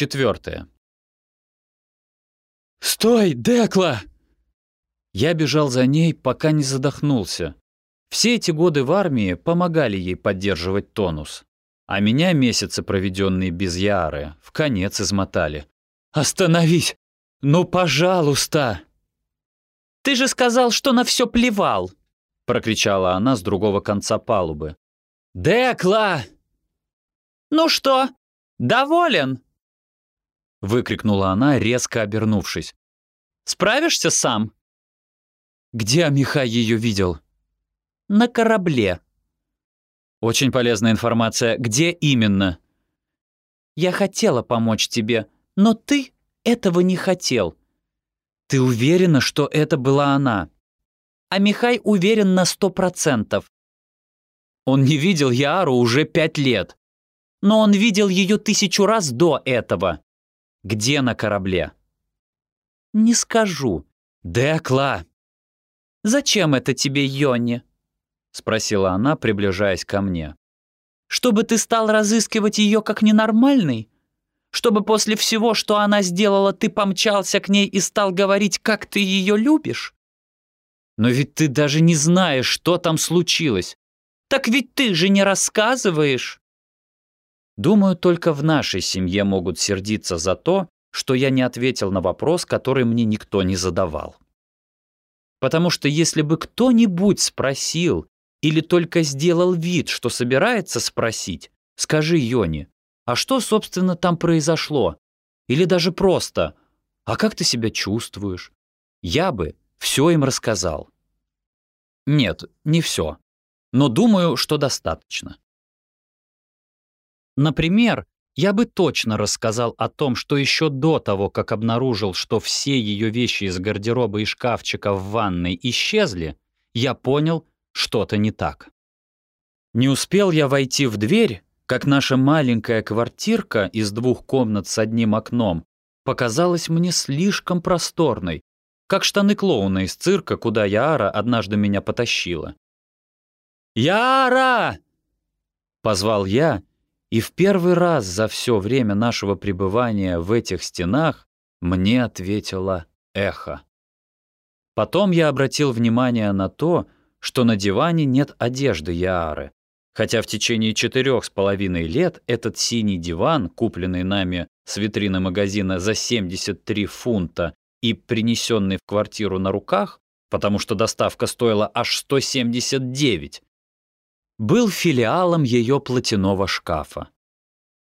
Четвертое. «Стой, Декла!» Я бежал за ней, пока не задохнулся. Все эти годы в армии помогали ей поддерживать тонус. А меня месяцы, проведенные без Яары, в конец измотали. «Остановись! Ну, пожалуйста!» «Ты же сказал, что на все плевал!» прокричала она с другого конца палубы. «Декла!» «Ну что, доволен?» Выкрикнула она, резко обернувшись. «Справишься сам?» «Где Михай ее видел?» «На корабле». «Очень полезная информация. Где именно?» «Я хотела помочь тебе, но ты этого не хотел». «Ты уверена, что это была она?» «А Михай уверен на сто процентов». «Он не видел Яару уже пять лет». «Но он видел ее тысячу раз до этого». Где на корабле?» «Не скажу». «Декла!» «Зачем это тебе, Йонни?» — спросила она, приближаясь ко мне. «Чтобы ты стал разыскивать ее как ненормальный? Чтобы после всего, что она сделала, ты помчался к ней и стал говорить, как ты ее любишь?» «Но ведь ты даже не знаешь, что там случилось». «Так ведь ты же не рассказываешь!» Думаю, только в нашей семье могут сердиться за то, что я не ответил на вопрос, который мне никто не задавал. Потому что если бы кто-нибудь спросил или только сделал вид, что собирается спросить, скажи Йоне, а что, собственно, там произошло? Или даже просто, а как ты себя чувствуешь? Я бы все им рассказал. Нет, не все. Но думаю, что достаточно. Например, я бы точно рассказал о том, что еще до того, как обнаружил, что все ее вещи из гардероба и шкафчика в ванной исчезли, я понял, что-то не так. Не успел я войти в дверь, как наша маленькая квартирка из двух комнат с одним окном показалась мне слишком просторной, как штаны клоуна из цирка, куда Яара однажды меня потащила. «Яара!» — позвал я, и в первый раз за все время нашего пребывания в этих стенах мне ответило эхо. Потом я обратил внимание на то, что на диване нет одежды Яары, хотя в течение четырех с половиной лет этот синий диван, купленный нами с витрины магазина за 73 фунта и принесенный в квартиру на руках, потому что доставка стоила аж 179, был филиалом ее платяного шкафа.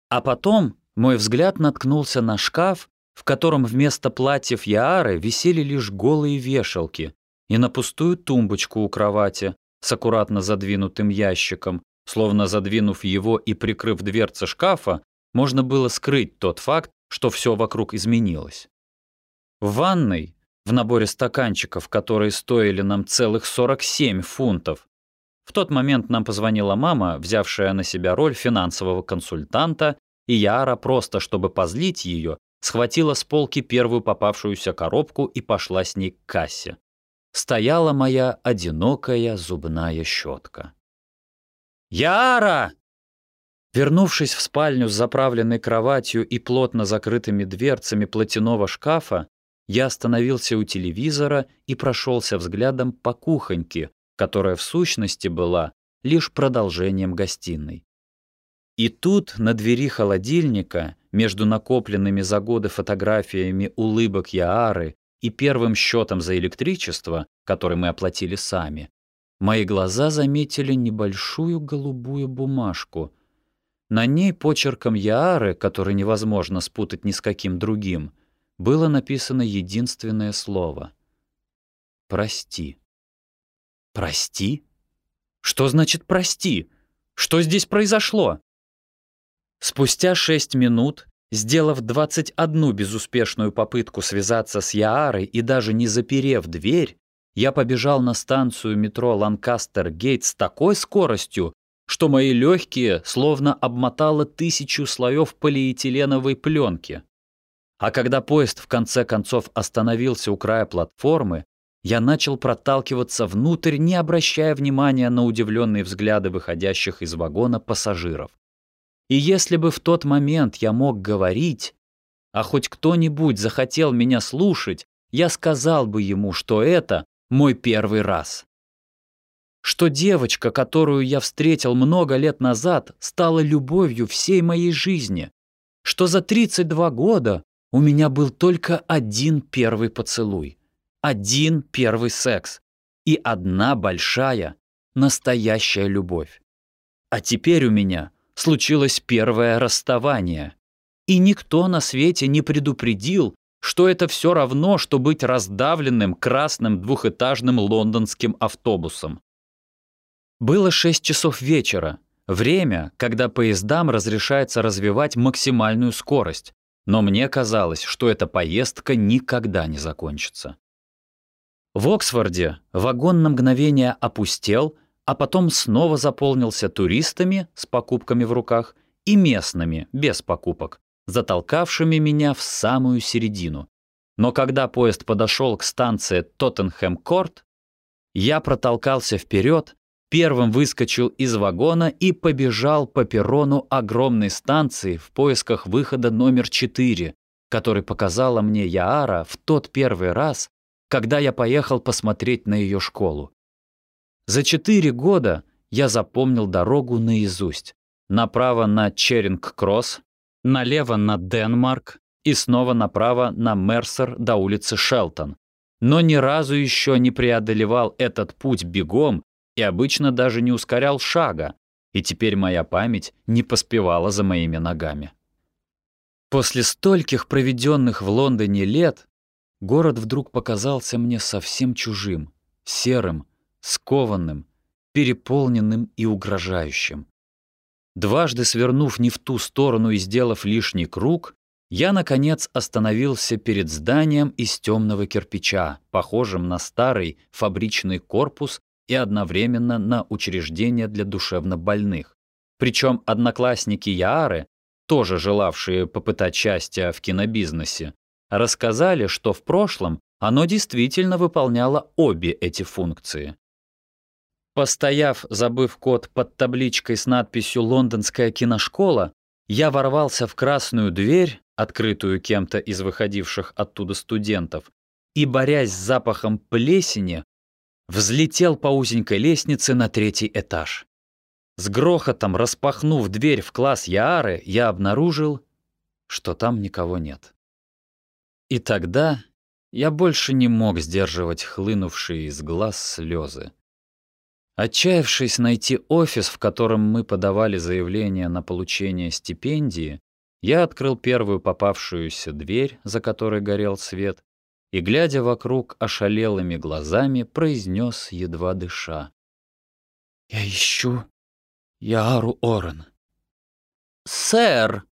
А потом мой взгляд наткнулся на шкаф, в котором вместо платьев Яары висели лишь голые вешалки, и на пустую тумбочку у кровати с аккуратно задвинутым ящиком, словно задвинув его и прикрыв дверцы шкафа, можно было скрыть тот факт, что все вокруг изменилось. В ванной, в наборе стаканчиков, которые стоили нам целых 47 фунтов, в тот момент нам позвонила мама, взявшая на себя роль финансового консультанта, и Яра, просто чтобы позлить ее, схватила с полки первую попавшуюся коробку и пошла с ней к кассе. Стояла моя одинокая зубная щетка. «Яра!» Вернувшись в спальню с заправленной кроватью и плотно закрытыми дверцами платяного шкафа, я остановился у телевизора и прошелся взглядом по кухоньке, которая в сущности была лишь продолжением гостиной. И тут на двери холодильника, между накопленными за годы фотографиями улыбок Яары и первым счетом за электричество, который мы оплатили сами, мои глаза заметили небольшую голубую бумажку. На ней почерком Яары, который невозможно спутать ни с каким другим, было написано единственное слово — «Прости». Прости? Что значит «прости»? Что здесь произошло? Спустя шесть минут, сделав 21 безуспешную попытку связаться с Яарой и даже не заперев дверь, я побежал на станцию метро Ланкастер-Гейт с такой скоростью, что мои легкие словно обмотало тысячу слоев полиэтиленовой пленки. А когда поезд в конце концов остановился у края платформы, я начал проталкиваться внутрь, не обращая внимания на удивленные взгляды выходящих из вагона пассажиров. И если бы в тот момент я мог говорить, а хоть кто-нибудь захотел меня слушать, я сказал бы ему, что это мой первый раз. Что девочка, которую я встретил много лет назад, стала любовью всей моей жизни. Что за 32 года у меня был только один первый поцелуй, один первый секс и одна большая, настоящая любовь. А теперь у меня случилось первое расставание. И никто на свете не предупредил, что это все равно, что быть раздавленным красным двухэтажным лондонским автобусом. Было 6 часов вечера, время, когда поездам разрешается развивать максимальную скорость, но мне казалось, что эта поездка никогда не закончится. В Оксфорде вагон на мгновение опустел, а потом снова заполнился туристами с покупками в руках и местными, без покупок, затолкавшими меня в самую середину. Но когда поезд подошел к станции Тоттенхэм-Корт, я протолкался вперед, первым выскочил из вагона и побежал по перрону огромной станции в поисках выхода номер 4, который показала мне Яара в тот первый раз, когда я поехал посмотреть на ее школу. За четыре года я запомнил дорогу наизусть. Направо на Черинг-Кросс, налево на Денмарк и снова направо на Мерсер до улицы Шелтон. Но ни разу еще не преодолевал этот путь бегом и обычно даже не ускорял шага, и теперь моя память не поспевала за моими ногами. После стольких проведенных в Лондоне лет город вдруг показался мне совсем чужим, серым, скованным, переполненным и угрожающим. Дважды свернув не в ту сторону и сделав лишний круг, я, наконец, остановился перед зданием из темного кирпича, похожим на старый фабричный корпус и одновременно на учреждение для душевнобольных. Причем одноклассники Яары, тоже желавшие попытать счастья в кинобизнесе, рассказали, что в прошлом оно действительно выполняло обе эти функции. Постояв, забыв код под табличкой с надписью «Лондонская киношкола», я ворвался в красную дверь, открытую кем-то из выходивших оттуда студентов, и, борясь с запахом плесени, взлетел по узенькой лестнице на третий этаж. С грохотом распахнув дверь в класс Яары, я обнаружил, что там никого нет. И тогда я больше не мог сдерживать хлынувшие из глаз слезы. Отчаявшись найти офис, в котором мы подавали заявление на получение стипендии, я открыл первую попавшуюся дверь, за которой горел свет, и, глядя вокруг ошалелыми глазами, произнес, едва дыша. «Я ищу Яру Орен». «Сэр!»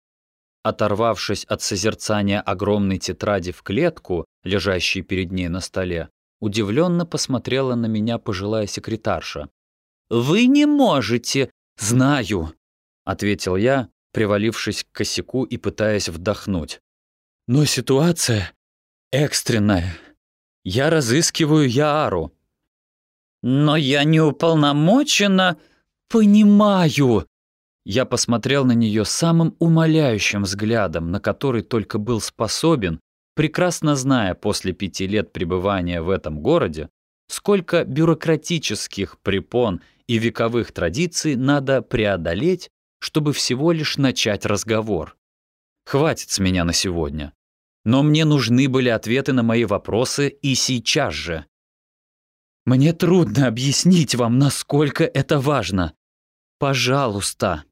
Оторвавшись от созерцания огромной тетради в клетку, лежащей перед ней на столе, удивленно посмотрела на меня пожилая секретарша. «Вы не можете!» «Знаю!» — ответил я, привалившись к косяку и пытаясь вдохнуть. «Но ситуация экстренная. Я разыскиваю Яару». «Но я не уполномочена...» «Понимаю!» Я посмотрел на нее самым умоляющим взглядом, на который только был способен, прекрасно зная после пяти лет пребывания в этом городе, сколько бюрократических препон и вековых традиций надо преодолеть, чтобы всего лишь начать разговор. Хватит с меня на сегодня. Но мне нужны были ответы на мои вопросы и сейчас же. Мне трудно объяснить вам, насколько это важно. Пожалуйста.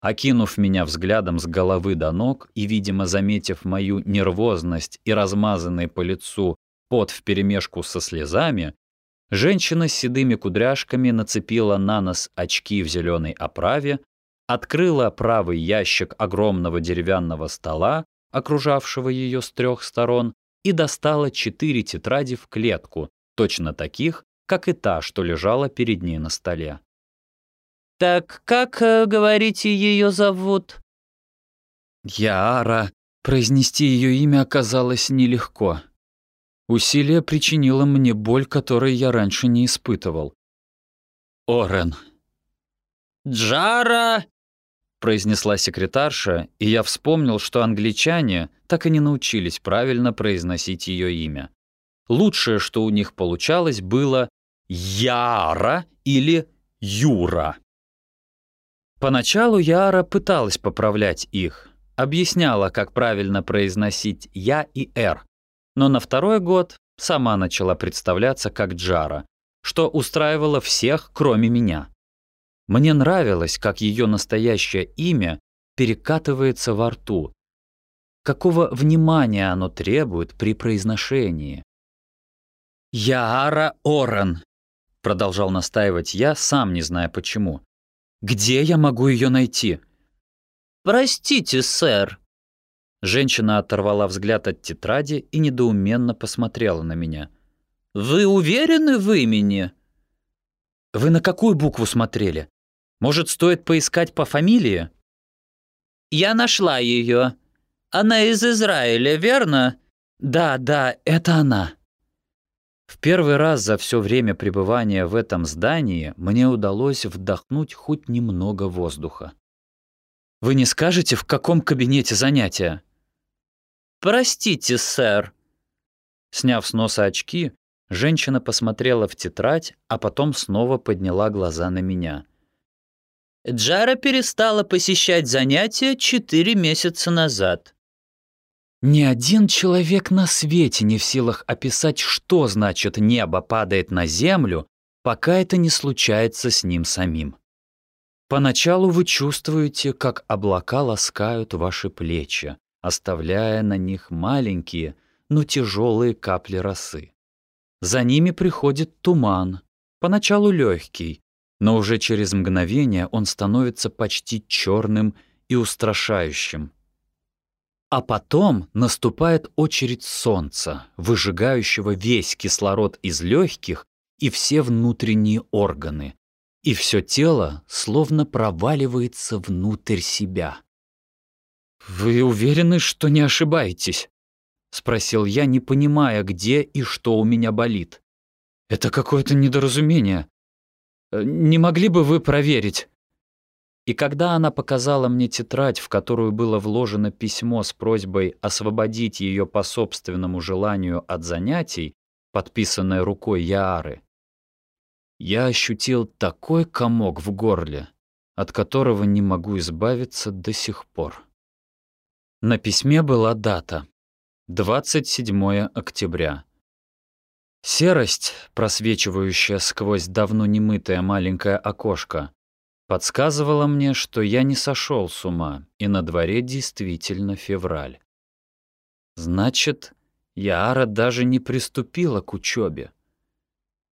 Окинув меня взглядом с головы до ног и, видимо, заметив мою нервозность и размазанный по лицу пот вперемешку со слезами, женщина с седыми кудряшками нацепила на нос очки в зеленой оправе, открыла правый ящик огромного деревянного стола, окружавшего ее с трех сторон, и достала четыре тетради в клетку, точно таких, как и та, что лежала перед ней на столе. «Так как, э, говорите, ее зовут?» Яара. Произнести ее имя оказалось нелегко. Усилие причинило мне боль, которой я раньше не испытывал. Орен. «Джара!» произнесла секретарша, и я вспомнил, что англичане так и не научились правильно произносить ее имя. Лучшее, что у них получалось, было Яра или Юра. Поначалу Яра пыталась поправлять их, объясняла, как правильно произносить «я» и «р», но на второй год сама начала представляться как Джара, что устраивало всех, кроме меня. Мне нравилось, как ее настоящее имя перекатывается во рту, какого внимания оно требует при произношении. «Яара Орен», — продолжал настаивать я, сам не зная почему. «Где я могу ее найти?» «Простите, сэр». Женщина оторвала взгляд от тетради и недоуменно посмотрела на меня. «Вы уверены в имени?» «Вы на какую букву смотрели? Может, стоит поискать по фамилии?» «Я нашла ее. Она из Израиля, верно?» «Да, да, это она». В первый раз за все время пребывания в этом здании мне удалось вдохнуть хоть немного воздуха. «Вы не скажете, в каком кабинете занятия?» «Простите, сэр». Сняв с носа очки, женщина посмотрела в тетрадь, а потом снова подняла глаза на меня. Джара перестала посещать занятия четыре месяца назад. Ни один человек на свете не в силах описать, что значит небо падает на землю, пока это не случается с ним самим. Поначалу вы чувствуете, как облака ласкают ваши плечи, оставляя на них маленькие, но тяжелые капли росы. За ними приходит туман, поначалу легкий, но уже через мгновение он становится почти черным и устрашающим. А потом наступает очередь солнца, выжигающего весь кислород из легких и все внутренние органы, и все тело словно проваливается внутрь себя. «Вы уверены, что не ошибаетесь?» — спросил я, не понимая, где и что у меня болит. «Это какое-то недоразумение. Э, не могли бы вы проверить?» И когда она показала мне тетрадь, в которую было вложено письмо с просьбой освободить ее по собственному желанию от занятий, подписанное рукой Яары, я ощутил такой комок в горле, от которого не могу избавиться до сих пор. На письме была дата — 27 октября. Серость, просвечивающая сквозь давно немытое маленькое окошко, подсказывало мне, что я не сошел с ума, и на дворе действительно февраль. Значит, Яара даже не приступила к учебе.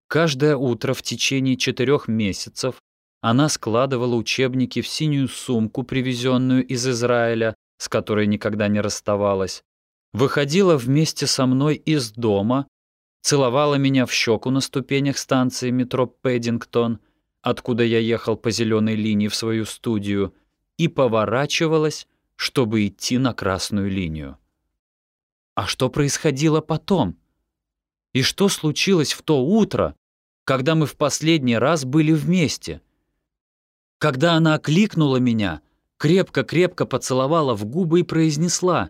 Каждое утро в течение четырех месяцев она складывала учебники в синюю сумку, привезенную из Израиля, с которой никогда не расставалась, выходила вместе со мной из дома, целовала меня в щеку на ступенях станции метро Пэддингтон — откуда я ехал по зеленой линии в свою студию, и поворачивалась, чтобы идти на красную линию. А что происходило потом? И что случилось в то утро, когда мы в последний раз были вместе? Когда она окликнула меня, крепко-крепко поцеловала в губы и произнесла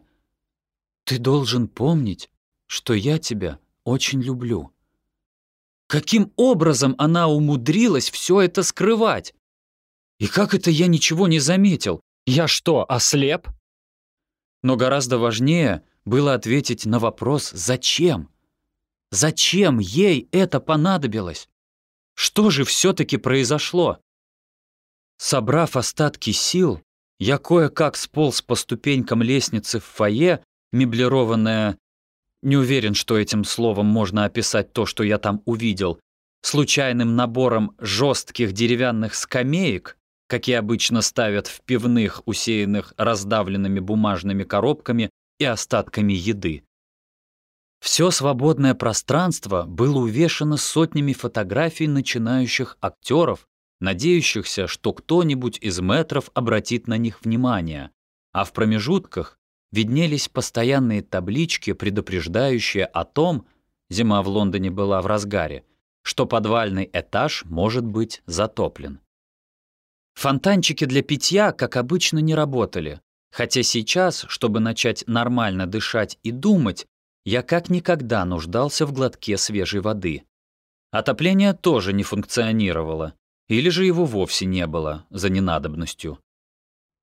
«Ты должен помнить, что я тебя очень люблю». Каким образом она умудрилась все это скрывать? И как это я ничего не заметил? Я что, ослеп? Но гораздо важнее было ответить на вопрос «Зачем?». Зачем ей это понадобилось? Что же все-таки произошло? Собрав остатки сил, я кое-как сполз по ступенькам лестницы в фойе, меблированное не уверен, что этим словом можно описать то, что я там увидел. Случайным набором жестких деревянных скамеек, какие обычно ставят в пивных, усеянных раздавленными бумажными коробками и остатками еды. Все свободное пространство было увешано сотнями фотографий начинающих актеров, надеющихся, что кто-нибудь из метров обратит на них внимание, а в промежутках виднелись постоянные таблички, предупреждающие о том, зима в Лондоне была в разгаре, что подвальный этаж может быть затоплен. Фонтанчики для питья, как обычно, не работали. Хотя сейчас, чтобы начать нормально дышать и думать, я как никогда нуждался в глотке свежей воды. Отопление тоже не функционировало, или же его вовсе не было, за ненадобностью.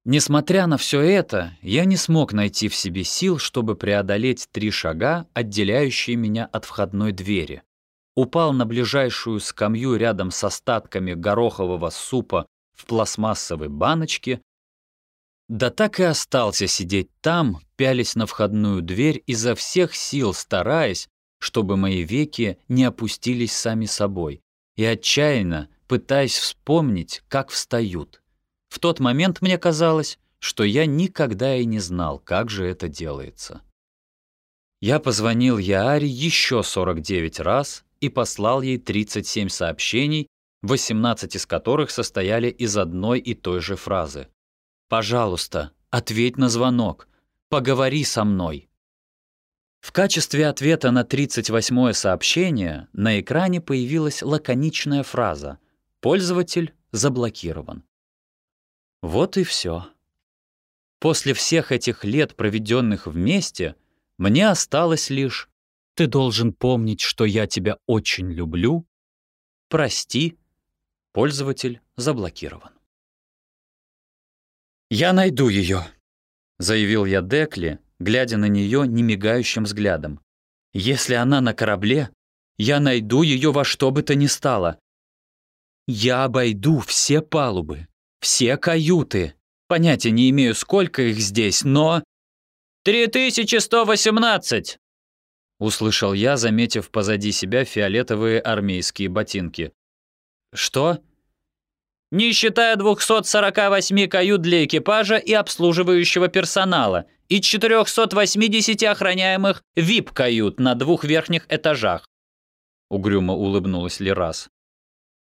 Несмотря на все это, я не смог найти в себе сил, чтобы преодолеть три шага, отделяющие меня от входной двери. Упал на ближайшую скамью рядом с остатками горохового супа в пластмассовой баночке, да так и остался сидеть там, пялись на входную дверь, изо всех сил стараясь, чтобы мои веки не опустились сами собой, и отчаянно пытаясь вспомнить, как встают. В тот момент мне казалось, что я никогда и не знал, как же это делается. Я позвонил Яаре еще 49 раз и послал ей 37 сообщений, 18 из которых состояли из одной и той же фразы. «Пожалуйста, ответь на звонок. Поговори со мной». В качестве ответа на 38-е сообщение на экране появилась лаконичная фраза «Пользователь заблокирован». Вот и все. После всех этих лет, проведенных вместе, мне осталось лишь «Ты должен помнить, что я тебя очень люблю», «Прости», Пользователь заблокирован. «Я найду ее», — заявил я Декли, глядя на нее немигающим взглядом. «Если она на корабле, я найду ее во что бы то ни стало. Я обойду все палубы, все каюты. Понятия не имею, сколько их здесь, но...» «Три тысячи сто восемнадцать!» Услышал я, заметив позади себя фиолетовые армейские ботинки. «Что?» «Не считая 248 кают для экипажа и обслуживающего персонала и 480 охраняемых VIP-кают на двух верхних этажах», угрюмо улыбнулась Лерас.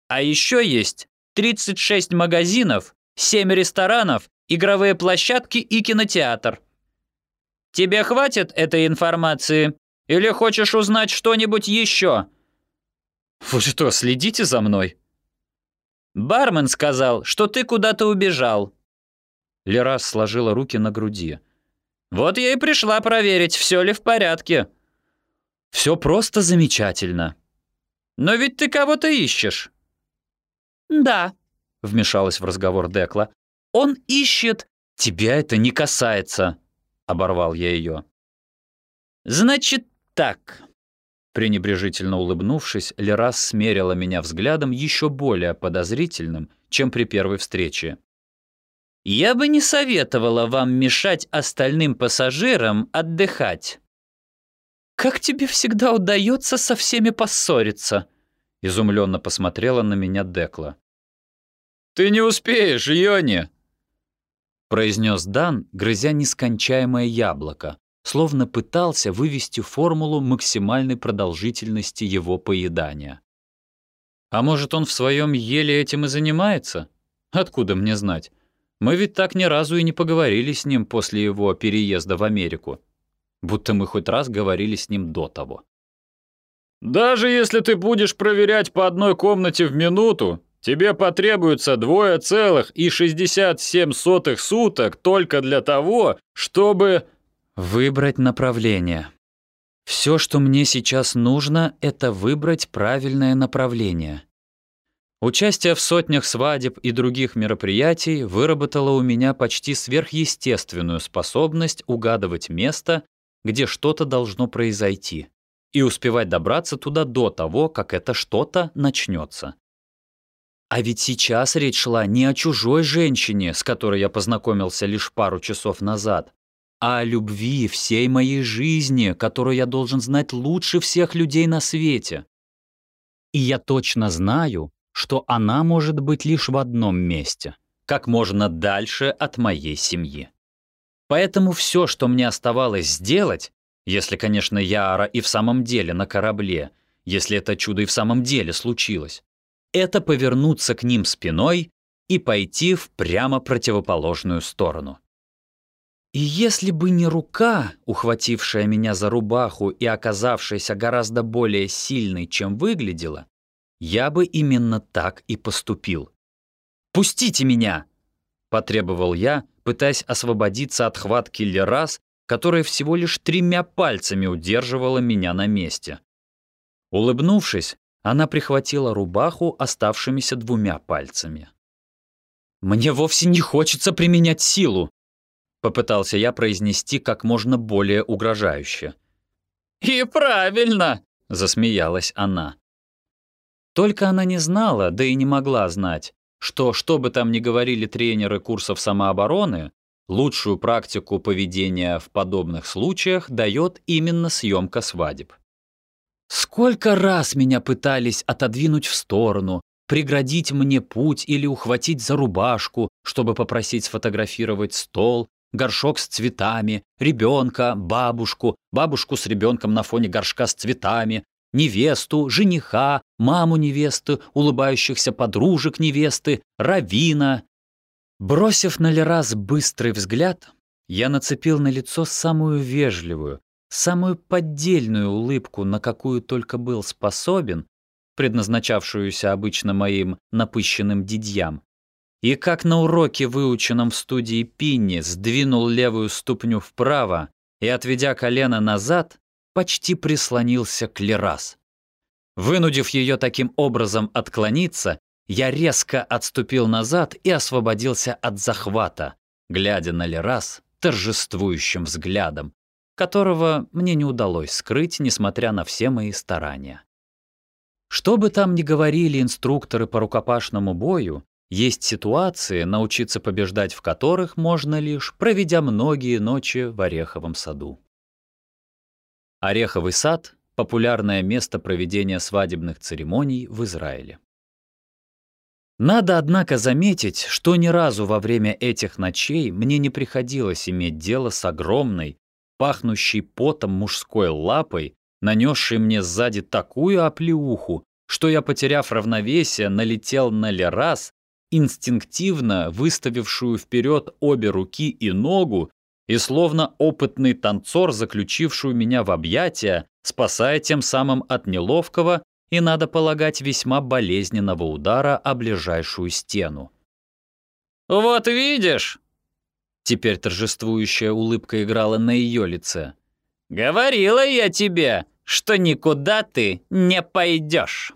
«А еще есть 36 магазинов, 7 ресторанов, игровые площадки и кинотеатр. Тебе хватит этой информации? Или хочешь узнать что-нибудь еще?» «Вы что, следите за мной?» «Бармен сказал, что ты куда-то убежал». Лерас сложила руки на груди. «Вот я и пришла проверить, все ли в порядке». «Все просто замечательно». «Но ведь ты кого-то ищешь». «Да», — вмешалась в разговор Декла. «Он ищет...» «Тебя это не касается», — оборвал я ее. «Значит так», Пренебрежительно улыбнувшись, Лерас смерила меня взглядом еще более подозрительным, чем при первой встрече. «Я бы не советовала вам мешать остальным пассажирам отдыхать». «Как тебе всегда удается со всеми поссориться?» Изумленно посмотрела на меня Декла. «Ты не успеешь, Йони!» произнес Дан, грызя нескончаемое яблоко, словно пытался вывести формулу максимальной продолжительности его поедания. А может, он в своем еле этим и занимается? Откуда мне знать? Мы ведь так ни разу и не поговорили с ним после его переезда в Америку. Будто мы хоть раз говорили с ним до того. «Даже если ты будешь проверять по одной комнате в минуту, тебе потребуется двое целых и шестьдесят семь сотых суток только для того, чтобы...» Выбрать направление. Все, что мне сейчас нужно, это выбрать правильное направление. Участие в сотнях свадеб и других мероприятий выработало у меня почти сверхъестественную способность угадывать место, где что-то должно произойти, и успевать добраться туда до того, как это что-то начнется. А ведь сейчас речь шла не о чужой женщине, с которой я познакомился лишь пару часов назад, а о любви всей моей жизни, которую я должен знать лучше всех людей на свете. И я точно знаю, что она может быть лишь в одном месте, как можно дальше от моей семьи. Поэтому все, что мне оставалось сделать, если, конечно, Яра и в самом деле на корабле, если это чудо и в самом деле случилось, это повернуться к ним спиной и пойти в прямо противоположную сторону. И если бы не рука, ухватившая меня за рубаху и оказавшаяся гораздо более сильной, чем выглядела, я бы именно так и поступил. «Впустите меня!» — потребовал я, пытаясь освободиться от хватки Лерас, которая всего лишь тремя пальцами удерживала меня на месте. Улыбнувшись, она прихватила рубаху оставшимися двумя пальцами. «Мне вовсе не хочется применять силу», — попытался я произнести как можно более угрожающе. «И правильно!» — засмеялась она. Только она не знала, да и не могла знать, что, что бы там ни говорили тренеры курсов самообороны, лучшую практику поведения в подобных случаях дает именно съемка свадеб. Сколько раз меня пытались отодвинуть в сторону, преградить мне путь или ухватить за рубашку, чтобы попросить сфотографировать стол, горшок с цветами, ребенка, бабушку, бабушку с ребенком на фоне горшка с цветами, невесту, жениха, маму невесты, улыбающихся подружек невесты, равина. Бросив на Лераз быстрый взгляд, я нацепил на лицо самую вежливую, самую поддельную улыбку, на какую только был способен, предназначавшуюся обычно моим напыщенным дидьям, и как на уроке, выученном в студии Пинни, сдвинул левую ступню вправо и, отведя колено назад, почти прислонился к Лерас. Вынудив ее таким образом отклониться, я резко отступил назад и освободился от захвата, глядя на Лерас торжествующим взглядом, которого мне не удалось скрыть, несмотря на все мои старания. Что бы там ни говорили инструкторы по рукопашному бою, есть ситуации, научиться побеждать в которых можно лишь, проведя многие ночи в Ореховом саду. Ореховый сад — популярное место проведения свадебных церемоний в Израиле. Надо, однако, заметить, что ни разу во время этих ночей мне не приходилось иметь дело с огромной, пахнущей потом мужской лапой, нанесшей мне сзади такую оплеуху, что я, потеряв равновесие, налетел на Лерас, инстинктивно выставившую вперед обе руки и ногу, и словно опытный танцор, заключившую меня в объятия, спасая тем самым от неловкого и, надо полагать, весьма болезненного удара о ближайшую стену. «Вот видишь!» Теперь торжествующая улыбка играла на ее лице. «Говорила я тебе, что никуда ты не пойдешь!»